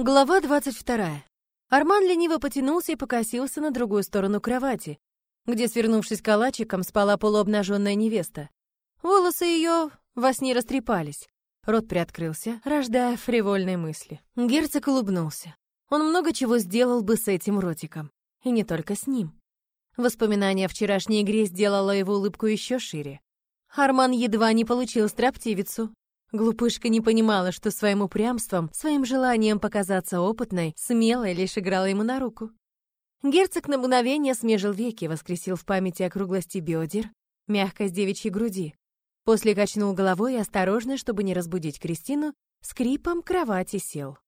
Глава 22. Арман лениво потянулся и покосился на другую сторону кровати, где, свернувшись калачиком, спала полуобнаженная невеста. Волосы ее во сне растрепались. Рот приоткрылся, рождая фривольные мысли. Герцог улыбнулся. Он много чего сделал бы с этим ротиком. И не только с ним. Воспоминание о вчерашней игре сделало его улыбку еще шире. Арман едва не получил строптивицу, Глупышка не понимала, что своим упрямством, своим желанием показаться опытной, смелой лишь играла ему на руку. Герцог на мгновение смежил веки, воскресил в памяти округлости бедер, мягкость девичьей груди. После качнул головой и осторожно, чтобы не разбудить Кристину, скрипом кровати сел.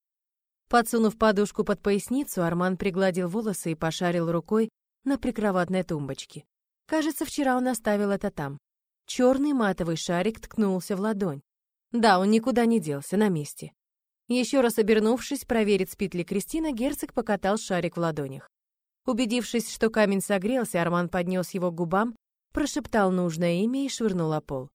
Подсунув подушку под поясницу, Арман пригладил волосы и пошарил рукой на прикроватной тумбочке. Кажется, вчера он оставил это там. Черный матовый шарик ткнулся в ладонь. Да, он никуда не делся, на месте. Еще раз обернувшись, проверить, спит ли Кристина, герцог покатал шарик в ладонях. Убедившись, что камень согрелся, Арман поднес его к губам, прошептал нужное имя и швырнул о пол.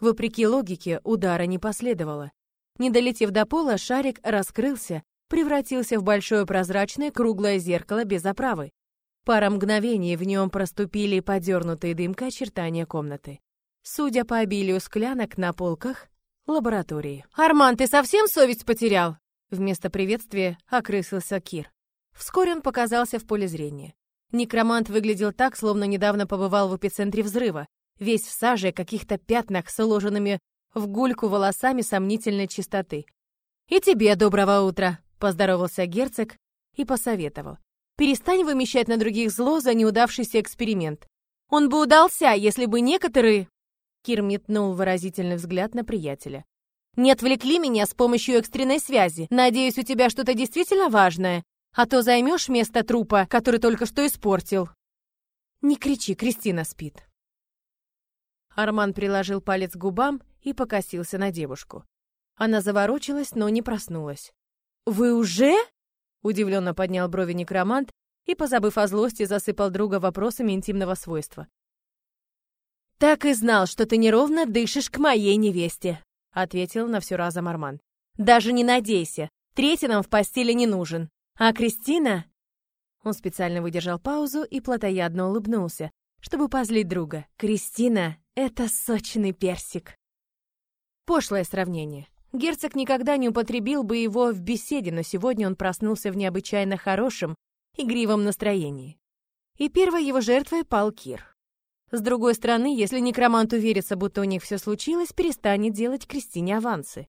Вопреки логике, удара не последовало. Не долетев до пола, шарик раскрылся, превратился в большое прозрачное круглое зеркало без оправы. Пара мгновений в нем проступили подернутые дымкой очертания комнаты. Судя по обилию склянок на полках, лаборатории. «Арман, ты совсем совесть потерял?» Вместо приветствия окрысился Кир. Вскоре он показался в поле зрения. Некромант выглядел так, словно недавно побывал в эпицентре взрыва, весь в саже, каких-то пятнах с уложенными в гульку волосами сомнительной чистоты. «И тебе доброго утра!» — поздоровался герцог и посоветовал. «Перестань вымещать на других зло за неудавшийся эксперимент. Он бы удался, если бы некоторые Кир метнул выразительный взгляд на приятеля. «Не отвлекли меня с помощью экстренной связи. Надеюсь, у тебя что-то действительно важное, а то займешь место трупа, который только что испортил». «Не кричи, Кристина спит». Арман приложил палец к губам и покосился на девушку. Она заворочилась, но не проснулась. «Вы уже?» — удивленно поднял брови некромант и, позабыв о злости, засыпал друга вопросами интимного свойства. «Так и знал, что ты неровно дышишь к моей невесте», — ответил на все разом Арман. «Даже не надейся, третий нам в постели не нужен. А Кристина...» Он специально выдержал паузу и плотоядно улыбнулся, чтобы позлить друга. «Кристина — это сочный персик». Пошлое сравнение. Герцог никогда не употребил бы его в беседе, но сегодня он проснулся в необычайно хорошем, игривом настроении. И первой его жертвой пал Кир. С другой стороны, если некромант уверится, будто у них все случилось, перестанет делать Кристине авансы.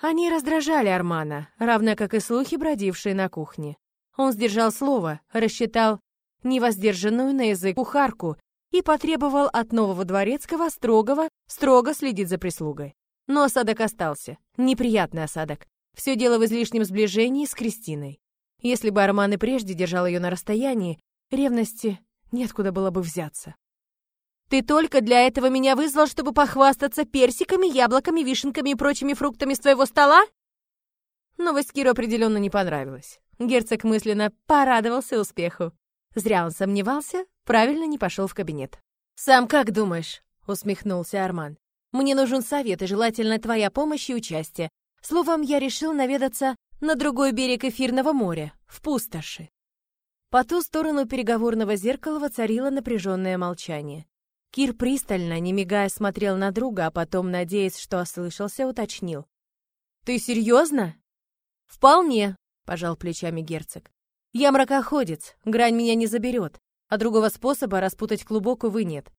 Они раздражали Армана, равно как и слухи, бродившие на кухне. Он сдержал слово, рассчитал невоздержанную на язык кухарку и потребовал от нового дворецкого строгого, строго следить за прислугой. Но осадок остался. Неприятный осадок. Все дело в излишнем сближении с Кристиной. Если бы Арман и прежде держал ее на расстоянии, ревности Неоткуда было бы взяться. Ты только для этого меня вызвал, чтобы похвастаться персиками, яблоками, вишенками и прочими фруктами с твоего стола? Новость Киру определенно не понравилась. Герцог мысленно порадовался успеху. Зря он сомневался, правильно не пошел в кабинет. «Сам как думаешь?» — усмехнулся Арман. «Мне нужен совет и желательно твоя помощь и участие. Словом, я решил наведаться на другой берег эфирного моря, в пустоши. По ту сторону переговорного зеркала воцарило напряженное молчание. Кир пристально, не мигая, смотрел на друга, а потом, надеясь, что ослышался, уточнил. «Ты серьезно?» «Вполне», — пожал плечами герцог. «Я мракоходец, грань меня не заберет, а другого способа распутать клубок, увы, нет.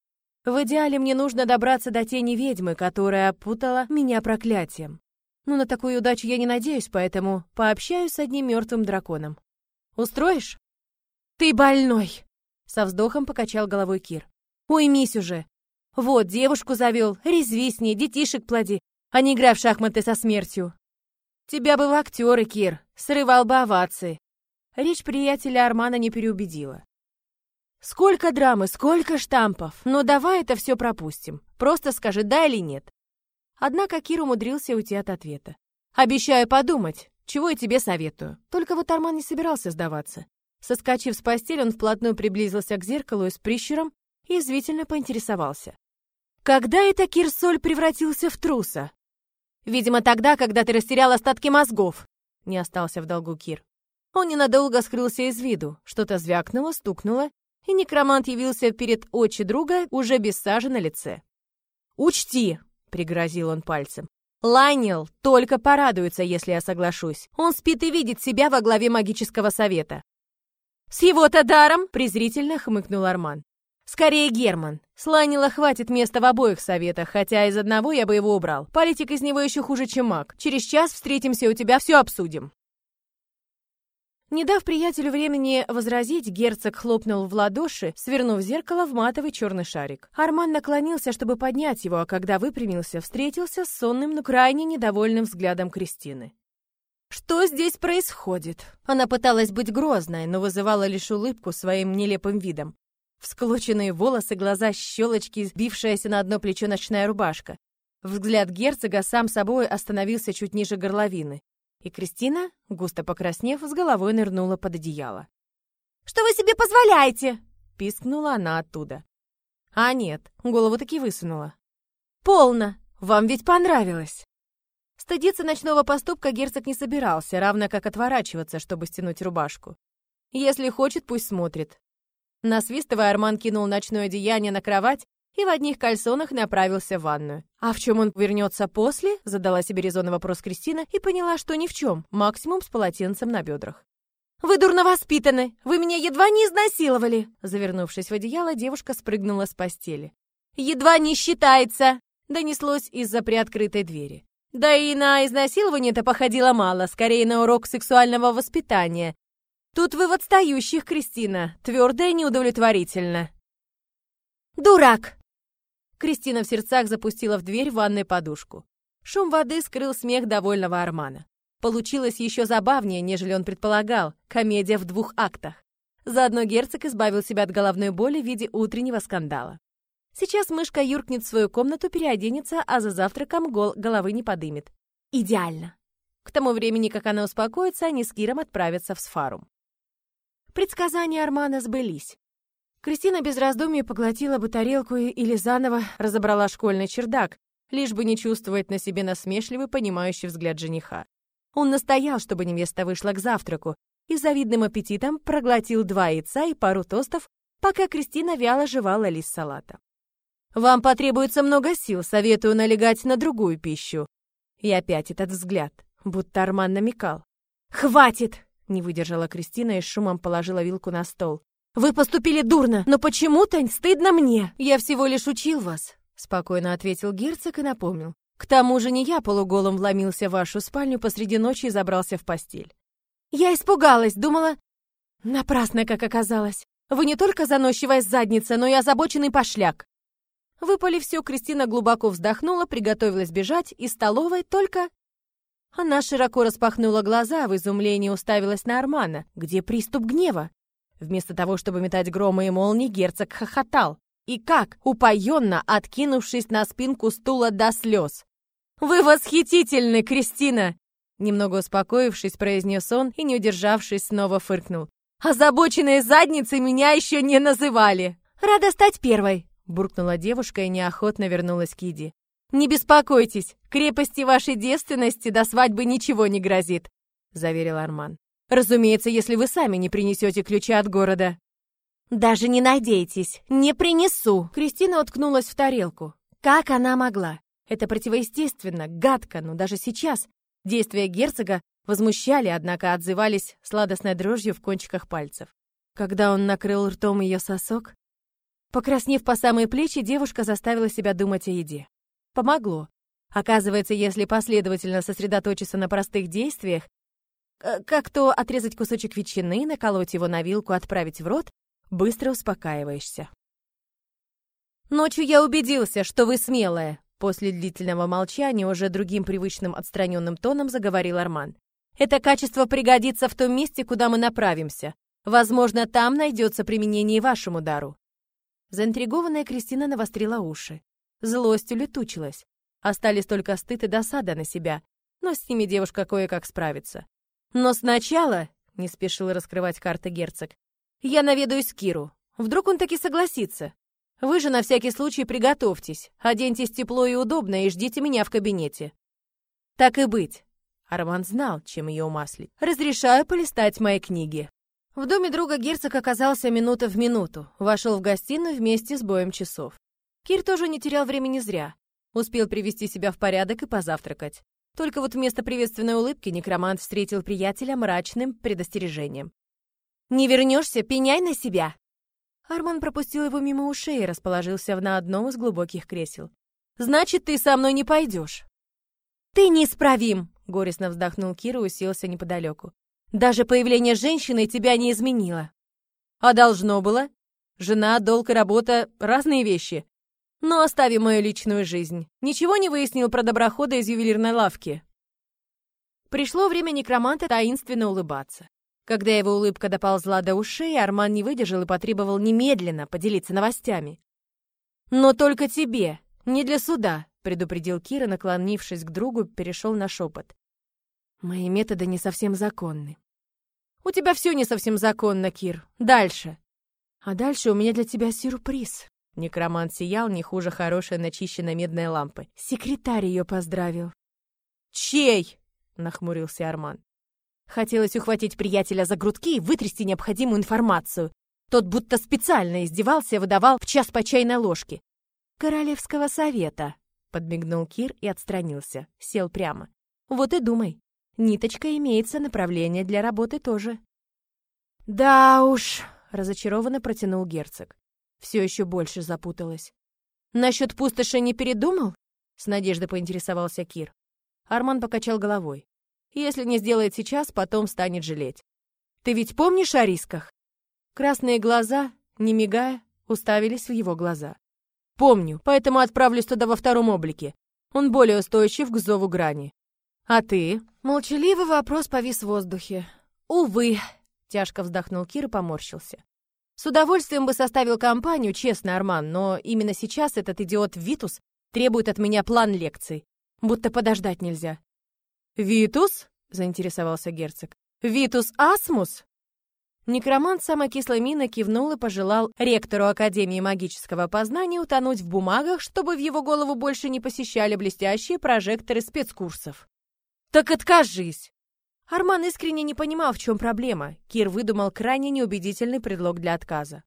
В идеале мне нужно добраться до тени ведьмы, которая опутала меня проклятием. Но на такую удачу я не надеюсь, поэтому пообщаюсь с одним мертвым драконом. Устроишь?» «Ты больной!» — со вздохом покачал головой Кир. «Уймись уже! Вот, девушку завел, резви с ней, детишек плоди, а не играй в шахматы со смертью!» «Тебя бы в актеры, Кир, срывал бы овации!» Речь приятеля Армана не переубедила. «Сколько драмы, сколько штампов! Но давай это все пропустим. Просто скажи да или нет». Однако Кир умудрился уйти от ответа. «Обещаю подумать, чего я тебе советую». Только вот Арман не собирался сдаваться. Соскочив с постели, он вплотную приблизился к зеркалу и с прищуром язвительно поинтересовался. «Когда это Кирсоль превратился в труса?» «Видимо, тогда, когда ты растерял остатки мозгов», не остался в долгу Кир. Он ненадолго скрылся из виду, что-то звякнуло, стукнуло, и некромант явился перед очи друга уже без сажи на лице. «Учти!» — пригрозил он пальцем. «Лайнел только порадуется, если я соглашусь. Он спит и видит себя во главе магического совета». «С его-то даром!» — презрительно хмыкнул Арман. «Скорее Герман. С Лайнела хватит места в обоих советах, хотя из одного я бы его убрал. Политик из него еще хуже, чем маг. Через час встретимся, у тебя все обсудим». Не дав приятелю времени возразить, герцог хлопнул в ладоши, свернув зеркало в матовый черный шарик. Арман наклонился, чтобы поднять его, а когда выпрямился, встретился с сонным, но крайне недовольным взглядом Кристины. «Что здесь происходит?» Она пыталась быть грозной, но вызывала лишь улыбку своим нелепым видом. Всклоченные волосы, глаза, щелочки, сбившаяся на одно плечо ночная рубашка. Взгляд герцога сам собой остановился чуть ниже горловины. И Кристина, густо покраснев, с головой нырнула под одеяло. «Что вы себе позволяете?» — пискнула она оттуда. А нет, голову таки высунула. «Полно! Вам ведь понравилось!» Стыдиться ночного поступка герцог не собирался, равно как отворачиваться, чтобы стянуть рубашку. Если хочет, пусть смотрит. Насвистывая, Арман кинул ночное одеяние на кровать и в одних кальсонах направился в ванную. А в чем он вернется после? Задала себе резонный вопрос Кристина и поняла, что ни в чем, максимум с полотенцем на бедрах. «Вы дурно воспитаны! Вы меня едва не изнасиловали!» Завернувшись в одеяло, девушка спрыгнула с постели. «Едва не считается!» Донеслось из-за приоткрытой двери. Да и на изнасилование это походило мало, скорее на урок сексуального воспитания. Тут вы в отстающих, Кристина, твердо и неудовлетворительно. «Дурак!» Кристина в сердцах запустила в дверь ванной подушку. Шум воды скрыл смех довольного Армана. Получилось еще забавнее, нежели он предполагал. Комедия в двух актах. Заодно герцог избавил себя от головной боли в виде утреннего скандала. Сейчас мышка юркнет в свою комнату, переоденется, а за завтраком гол головы не подымет. Идеально. К тому времени, как она успокоится, они с Киром отправятся в Сфарум. Предсказания Армана сбылись. Кристина без раздумий поглотила бы тарелку или заново разобрала школьный чердак, лишь бы не чувствовать на себе насмешливый, понимающий взгляд жениха. Он настоял, чтобы невеста вышла к завтраку, и завидным аппетитом проглотил два яйца и пару тостов, пока Кристина вяло жевала лист салата. «Вам потребуется много сил, советую налегать на другую пищу». И опять этот взгляд, будто Арман намекал. «Хватит!» — не выдержала Кристина и шумом положила вилку на стол. Вы поступили дурно, но почему-то стыдно мне. Я всего лишь учил вас, спокойно ответил герцог и напомнил. К тому же не я полуголым вломился в вашу спальню посреди ночи и забрался в постель. Я испугалась, думала... Напрасно, как оказалось. Вы не только заносчивая задница, но и озабоченный пошляк. Выпали все, Кристина глубоко вздохнула, приготовилась бежать из столовой, только... Она широко распахнула глаза, в изумлении уставилась на Армана. Где приступ гнева? Вместо того, чтобы метать громы и молнии, герцог хохотал. И как, упоенно откинувшись на спинку стула до слез. «Вы восхитительны, Кристина!» Немного успокоившись, произнес он и, не удержавшись, снова фыркнул. «Озабоченные задницы меня еще не называли!» «Рада стать первой!» Буркнула девушка и неохотно вернулась к Иди. «Не беспокойтесь, крепости вашей девственности до свадьбы ничего не грозит», заверил Арман. Разумеется, если вы сами не принесете ключи от города. Даже не надейтесь, не принесу. Кристина уткнулась в тарелку. Как она могла? Это противоестественно, гадко, но даже сейчас действия герцога возмущали, однако отзывались сладостной дрожью в кончиках пальцев. Когда он накрыл ртом ее сосок, покраснев по самые плечи, девушка заставила себя думать о еде. Помогло. Оказывается, если последовательно сосредоточиться на простых действиях, как то отрезать кусочек ветчины, наколоть его на вилку, отправить в рот, быстро успокаиваешься. «Ночью я убедился, что вы смелая», после длительного молчания уже другим привычным отстраненным тоном заговорил Арман. «Это качество пригодится в том месте, куда мы направимся. Возможно, там найдется применение вашему дару». Заинтригованная Кристина навострила уши. Злость улетучилась. Остались только стыд и досада на себя, но с ними девушка кое-как справится. Но сначала, не спешил раскрывать карты герцог, я наведаюсь Киру. Вдруг он таки согласится. Вы же на всякий случай приготовьтесь, оденьтесь тепло и удобно и ждите меня в кабинете. Так и быть. Арман знал, чем ее умаслить. «Разрешаю полистать мои книги». В доме друга герцог оказался минута в минуту. Вошел в гостиную вместе с боем часов. Кир тоже не терял времени зря. Успел привести себя в порядок и позавтракать. Только вот вместо приветственной улыбки некромант встретил приятеля мрачным предостережением. «Не вернешься, пеняй на себя!» Арман пропустил его мимо ушей и расположился на одном из глубоких кресел. «Значит, ты со мной не пойдешь!» «Ты неисправим!» — горестно вздохнул Кир и уселся неподалеку. «Даже появление женщины тебя не изменило!» «А должно было? Жена, долг и работа — разные вещи. Но оставим мою личную жизнь. Ничего не выяснил про доброхода из ювелирной лавки. Пришло время некроманта таинственно улыбаться. Когда его улыбка доползла до ушей, Арман не выдержал и потребовал немедленно поделиться новостями. «Но только тебе, не для суда», — предупредил Кира, наклонившись к другу, перешел на шепот. «Мои методы не совсем законны». «У тебя все не совсем законно, Кир. Дальше». «А дальше у меня для тебя сюрприз». Некромант сиял не хуже хорошей начищенной медной лампы. Секретарь ее поздравил. «Чей?» — нахмурился Арман. Хотелось ухватить приятеля за грудки и вытрясти необходимую информацию. Тот будто специально издевался и выдавал в час по чайной ложке. «Королевского совета», — подмигнул Кир и отстранился. Сел прямо. «Вот и думай. Ниточка имеется, направление для работы тоже». «Да уж», — разочарованно протянул герцог все еще больше запуталась. «Насчет пустоши не передумал?» — с надеждой поинтересовался Кир. Арман покачал головой. «Если не сделает сейчас, потом станет жалеть. Ты ведь помнишь о рисках?» Красные глаза, не мигая, уставились в его глаза. «Помню, поэтому отправлюсь туда во втором облике. Он более устойчив к зову грани. А ты?» Молчаливый вопрос повис в воздухе. «Увы», — тяжко вздохнул Кир и поморщился. С удовольствием бы составил компанию, честно, Арман, но именно сейчас этот идиот Витус требует от меня план лекций. Будто подождать нельзя. «Витус?» — заинтересовался герцог. «Витус Асмус?» Некромант самой кислой кивнул и пожелал ректору Академии магического познания утонуть в бумагах, чтобы в его голову больше не посещали блестящие прожекты спецкурсов. «Так откажись!» Арман искренне не понимал, в чем проблема. Кир выдумал крайне неубедительный предлог для отказа.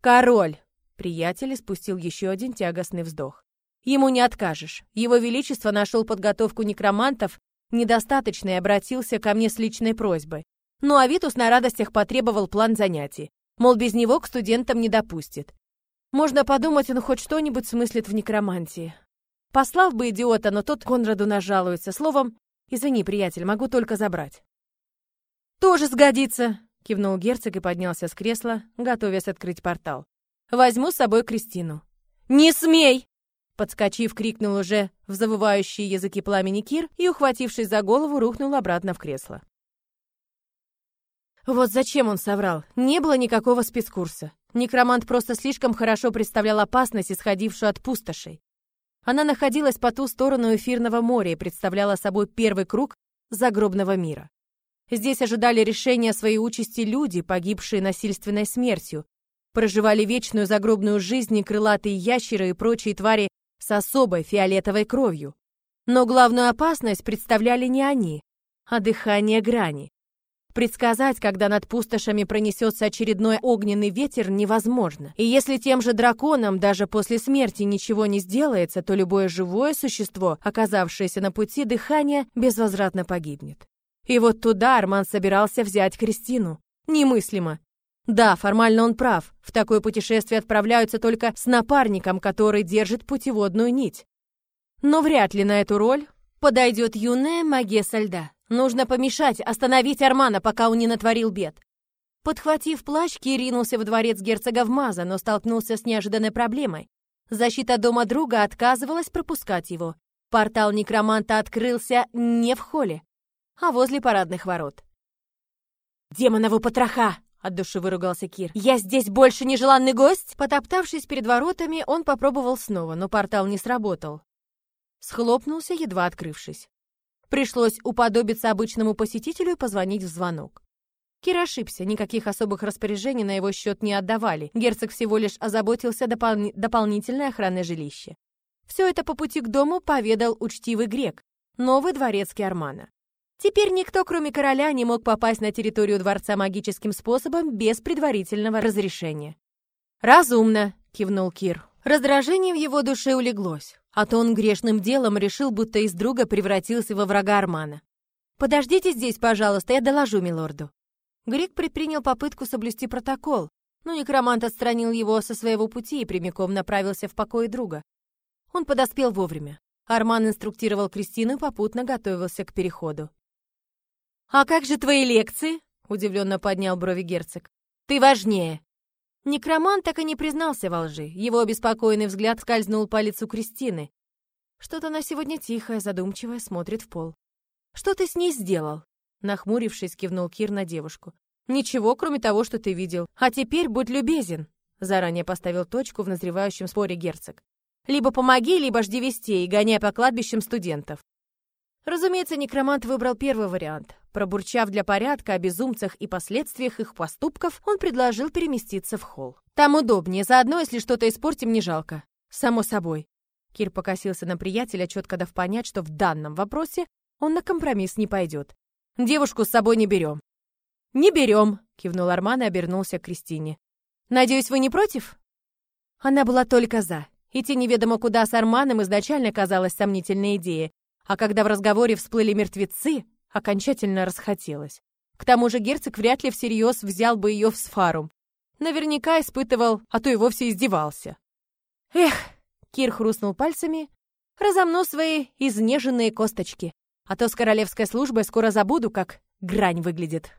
«Король!» Приятель спустил еще один тягостный вздох. «Ему не откажешь. Его Величество нашел подготовку некромантов недостаточно и обратился ко мне с личной просьбой. Ну а Витус на радостях потребовал план занятий. Мол, без него к студентам не допустит. Можно подумать, он хоть что-нибудь смыслит в некромантии. Послав бы идиота, но тот Конраду нажалуется. Словом, Извини, приятель, могу только забрать. Тоже сгодится, кивнул герцог и поднялся с кресла, готовясь открыть портал. Возьму с собой Кристину. Не смей! Подскочив, крикнул уже в завывающие языки пламени Кир и, ухватившись за голову, рухнул обратно в кресло. Вот зачем он соврал? Не было никакого спецкурса. Некромант просто слишком хорошо представлял опасность, исходившую от пустошей. Она находилась по ту сторону эфирного моря и представляла собой первый круг загробного мира. Здесь ожидали решения своей участи люди, погибшие насильственной смертью, проживали вечную загробную жизнь и крылатые ящеры и прочие твари с особой фиолетовой кровью. Но главную опасность представляли не они, а дыхание грани. Предсказать, когда над пустошами пронесется очередной огненный ветер, невозможно. И если тем же драконам даже после смерти ничего не сделается, то любое живое существо, оказавшееся на пути дыхания, безвозвратно погибнет. И вот туда Арман собирался взять Кристину. Немыслимо. Да, формально он прав. В такое путешествие отправляются только с напарником, который держит путеводную нить. Но вряд ли на эту роль подойдет юная магия со льда. Нужно помешать, остановить Армана, пока он не натворил бед. Подхватив плащ, Ки ринулся в дворец герцога в Маза, но столкнулся с неожиданной проблемой. Защита дома друга отказывалась пропускать его. Портал некроманта открылся не в холле, а возле парадных ворот. «Демонову потроха!» — от души выругался Кир. «Я здесь больше нежеланный гость?» Потоптавшись перед воротами, он попробовал снова, но портал не сработал. Схлопнулся, едва открывшись. Пришлось уподобиться обычному посетителю и позвонить в звонок. Кир ошибся, никаких особых распоряжений на его счет не отдавали. Герцог всего лишь озаботился допол дополнительной охраной жилища. Все это по пути к дому поведал учтивый грек, новый дворецкий Армана. Теперь никто, кроме короля, не мог попасть на территорию дворца магическим способом без предварительного разрешения. «Разумно», — кивнул Кир. Раздражение в его душе улеглось, а то он грешным делом решил, будто из друга превратился во врага Армана. «Подождите здесь, пожалуйста, я доложу милорду». Грек предпринял попытку соблюсти протокол, но некромант отстранил его со своего пути и прямиком направился в покой друга. Он подоспел вовремя. Арман инструктировал Кристину попутно готовился к переходу. «А как же твои лекции?» — удивленно поднял брови герцог. «Ты важнее!» Некромант так и не признался во лжи. Его обеспокоенный взгляд скользнул по лицу Кристины. Что-то она сегодня тихая, задумчивая, смотрит в пол. «Что ты с ней сделал?» Нахмурившись, кивнул Кир на девушку. «Ничего, кроме того, что ты видел. А теперь будь любезен!» Заранее поставил точку в назревающем споре герцог. «Либо помоги, либо жди вестей и гоняй по кладбищам студентов». Разумеется, некромант выбрал первый вариант. Пробурчав для порядка о безумцах и последствиях их поступков, он предложил переместиться в холл. Там удобнее, заодно, если что-то испортим, не жалко. Само собой. Кир покосился на приятеля, четко дав понять, что в данном вопросе он на компромисс не пойдет. Девушку с собой не берем. «Не берем», — кивнул Арман и обернулся к Кристине. «Надеюсь, вы не против?» Она была только «за». Идти неведомо куда с Арманом изначально казалась сомнительной идеей, а когда в разговоре всплыли мертвецы, окончательно расхотелось. К тому же герцог вряд ли всерьез взял бы ее в сфарум. Наверняка испытывал, а то и вовсе издевался. Эх, Кир хрустнул пальцами, разомну свои изнеженные косточки, а то с королевской службой скоро забуду, как грань выглядит.